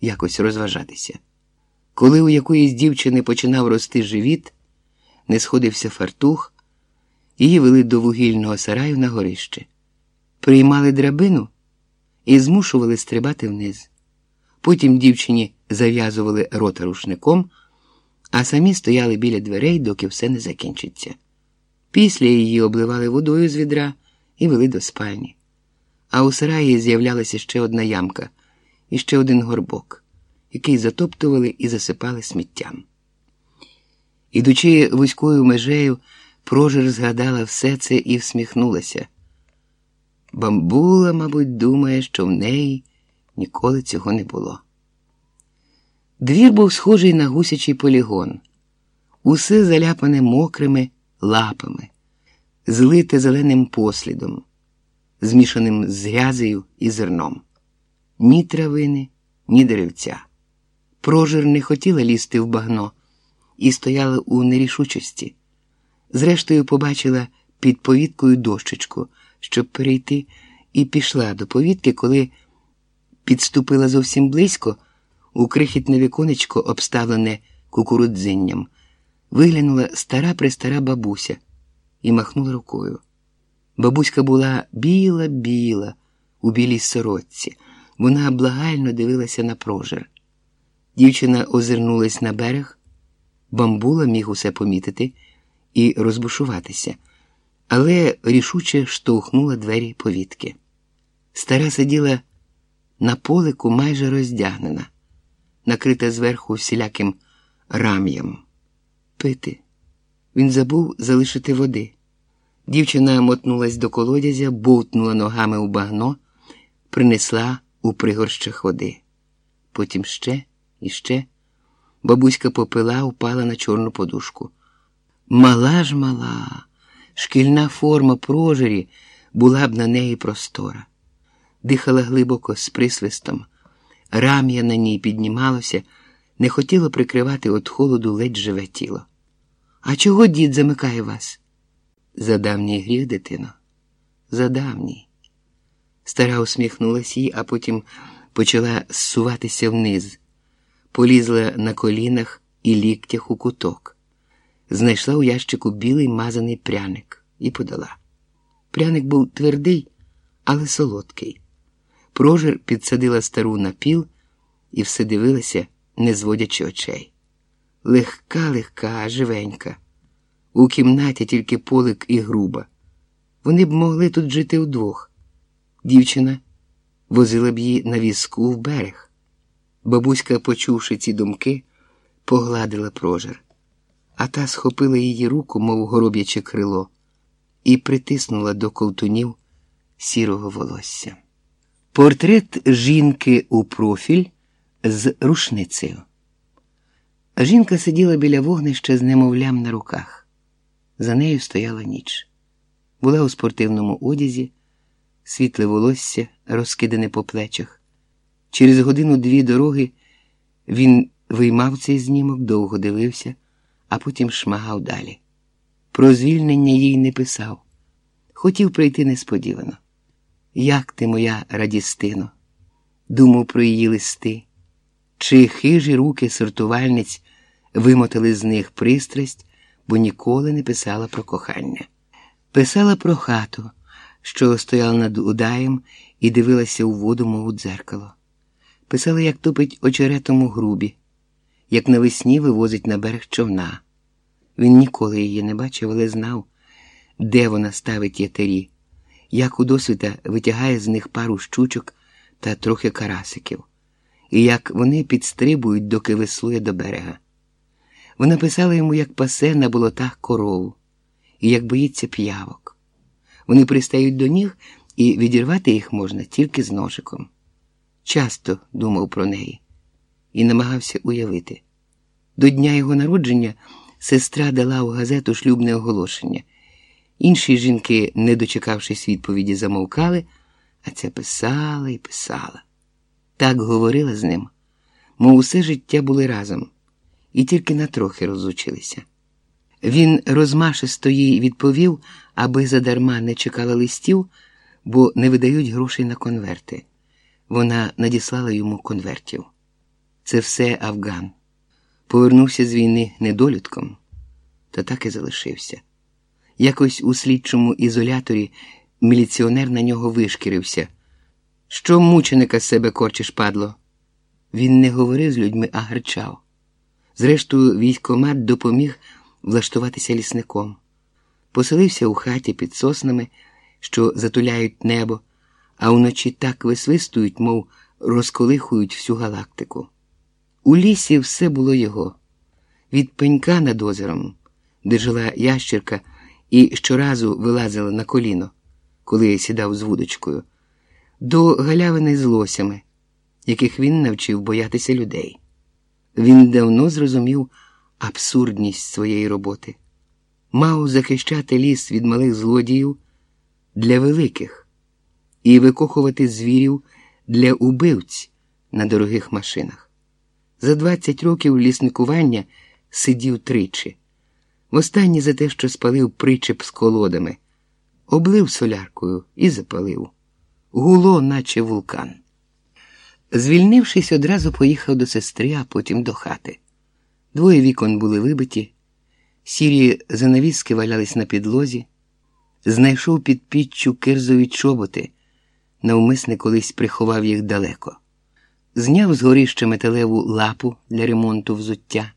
якось розважатися. Коли у якоїсь дівчини починав рости живіт, не сходився фартух, її вели до вугільного сараю на горище, приймали драбину і змушували стрибати вниз. Потім дівчині зав'язували рота рушником, а самі стояли біля дверей, доки все не закінчиться. Після її обливали водою з відра і вели до спальні. А у сараї з'являлася ще одна ямка і ще один горбок, який затоптували і засипали сміттям. Ідучи вузькою межею, прожир згадала все це і всміхнулася. Бамбула, мабуть, думає, що в неї ніколи цього не було. Двір був схожий на гусячий полігон, усе заляпане мокрими лапами, злите зеленим послідом, змішаним з грязею і зерном. Ні травини, ні деревця. Прожир не хотіла лізти в багно і стояла у нерішучості. Зрештою, побачила під повіткою дощечку, щоб перейти, і пішла до повітки, коли підступила зовсім близько у крихітне віконечко, обставлене кукурудзинням, виглянула стара престара бабуся і махнула рукою. Бабуська була біла-біла у білій сорочці. Вона благально дивилася на прожир. Дівчина озирнулась на берег, бамбула міг усе помітити і розбушуватися, але рішуче штовхнула двері повітки. Стара сиділа на полику майже роздягнена, накрита зверху всіляким рам'ям. Пити. Він забув залишити води. Дівчина мотнулась до колодязя, бовтнула ногами у багно, принесла у пригорщах води. Потім ще і ще. Бабуська попила, упала на чорну подушку. Мала ж мала, шкільна форма прожирі була б на неї простора. Дихала глибоко з присвистом, рам'я на ній піднімалося, не хотіло прикривати від холоду ледь живе тіло. А чого дід замикає вас? За давній гріх, дитино, за давній. Стара усміхнулася їй, а потім почала зсуватися вниз, полізла на колінах і ліктях у куток, знайшла у ящику білий мазаний пряник і подала. Пряник був твердий, але солодкий. Прожир підсадила стару на піл і все дивилася, не зводячи очей. Легка, легка, живенька. У кімнаті тільки полик і груба. Вони б могли тут жити вдвох. Дівчина возила б її на візку в берег. Бабуська, почувши ці думки, погладила прожир, а та схопила її руку, мов гороб'яче крило, і притиснула до ковтунів сірого волосся. Портрет жінки у профіль з рушницею. Жінка сиділа біля вогнища з немовлям на руках. За нею стояла ніч. Була у спортивному одязі, світле волосся, розкидане по плечах. Через годину-дві дороги він виймав цей знімок, довго дивився, а потім шмагав далі. Про звільнення їй не писав. Хотів прийти несподівано. Як ти, моя радістино, думав про її листи, чи хижі руки сортувальниць вимотали з них пристрасть, бо ніколи не писала про кохання. Писала про хату, що стояла над удаєм і дивилася у воду, мов у дзеркало. Писала, як топить очеретом у грубі, як навесні вивозить на берег човна. Він ніколи її не бачив, але знав, де вона ставить ятері як у досвіта витягає з них пару щучок та трохи карасиків, і як вони підстрибують, доки веслує до берега. Вона писала йому, як пасе на болотах корову, і як боїться п'явок. Вони пристають до ніг, і відірвати їх можна тільки з ножиком. Часто думав про неї і намагався уявити. До дня його народження сестра дала у газету шлюбне оголошення. Інші жінки, не дочекавшись відповіді, замовкали, а ця писала і писала. Так говорила з ним, мов усе життя були разом, і тільки на трохи розучилися. Він розмашисто їй відповів, аби задарма не чекала листів, бо не видають грошей на конверти. Вона надіслала йому конвертів. це все Афган. Повернувся з війни недолюдком, та так і залишився. Якось у слідчому ізоляторі міліціонер на нього вишкірився. Що мученика з себе корчиш, падло? Він не говорив з людьми, а гарчав. Зрештою, військомат допоміг влаштуватися лісником. Поселився у хаті під соснами, що затуляють небо, а вночі так висвистують, мов розколихують всю галактику. У лісі все було його. Від пенька над озером, де жила ящерка, і щоразу вилазила на коліно, коли сідав з вудочкою, до галявини з лосями, яких він навчив боятися людей. Він давно зрозумів абсурдність своєї роботи, мав захищати ліс від малих злодіїв для великих і викохувати звірів для убивць на дорогих машинах. За 20 років лісникування сидів тричі. Востаннє за те, що спалив причеп з колодами, облив соляркою і запалив. Гуло, наче вулкан. Звільнившись, одразу поїхав до сестри, а потім до хати. Двоє вікон були вибиті, сірі занавіски валялись на підлозі, знайшов під піччю кирзові чоботи, навмисне колись приховав їх далеко, зняв з горища металеву лапу для ремонту взуття.